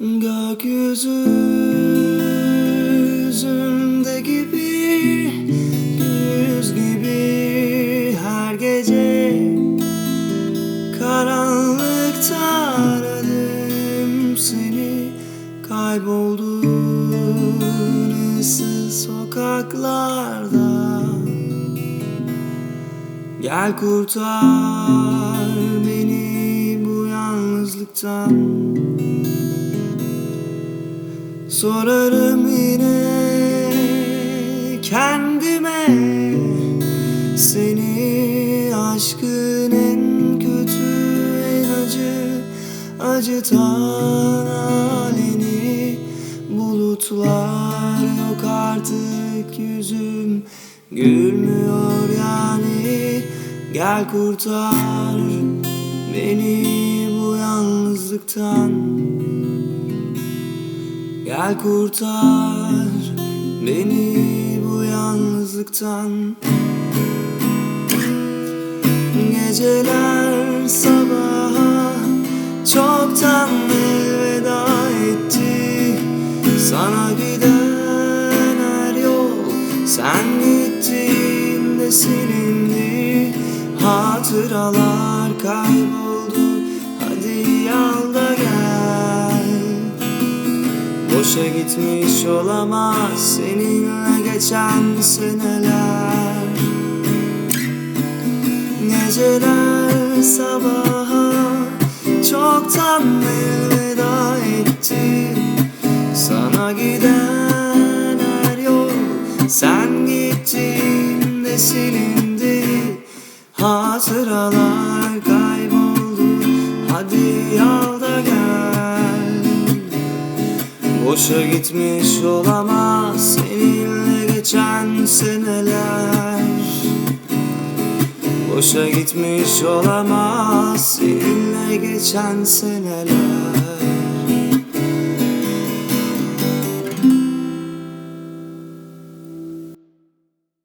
Gökyüzü Kayboldun ıssız sokaklarda. Gel kurtar beni bu yalnızlıktan. Sorarım yine kendime Seni aşkın en kötü en acı Acıtan Bulutlar yok artık yüzüm. Gülmüyor yani. Gel kurtar beni bu yalnızlıktan. Gel kurtar beni bu yalnızlıktan. Geceler sabaha çoktan Sana giden her yol sen gittiğinde silindi. Hatıralar kayboldu hadi al da gel. Boşa gitmiş olamaz seninle geçen seneler. Geceler sabaha çoktan elveda sen gittiğinde silindi. Hatıralar kayboldu. Hadi al da gel. Boşa gitmiş olamaz. Seninle geçen seneler. Boşa gitmiş olamaz. Seninle geçen seneler